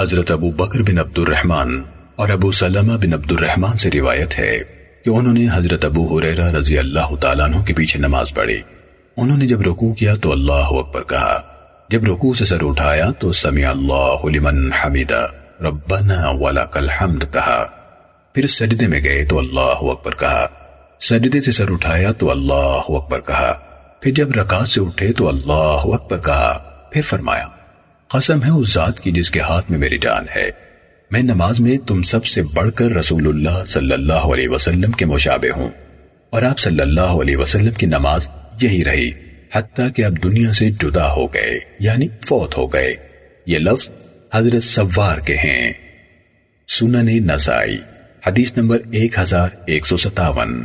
حضرت ابو بکر بن عبد الرحمن اور ابو سلمہ بن عبد الرحمن سے روایت ہے کہ انہوں نے حضرت ابو حریرہ رضی اللہ تعالیٰ عنہ کے پیچھے نماز پڑھی۔ انہوں نے جب رکوع کیا تو اللہ اکبر کہا، جب رکوع سے سر اٹھایا تو سمع اللہ لمن حمیدہ ربنا ولک الحمد کہا۔ پھر سجدے میں گئے تو اللہ اکبر کہا۔ سجدے سے سر اٹھایا تو اللہ اکبر کہا۔ پھر جب رکعت سے اٹھے تو اللہ اکبر کہا۔ پھر فرمایا قسم ہے اس ذات کی جس کے ہاتھ میں میری جان ہے۔ میں نماز میں تم سب سے بڑھ کر رسول اللہ صلی اللہ علیہ وسلم کے مشابہ ہوں۔ اور آپ صلی اللہ علیہ وسلم کی نماز یہی رہی، حتیٰ کہ اب دنیا سے جدا ہو گئے یعنی فوت ہو گئے۔ یہ لفظ حضرت سوار کے ہیں۔ سنن نسائی، حدیث نمبر ایک ہزار ایک سو ستاون۔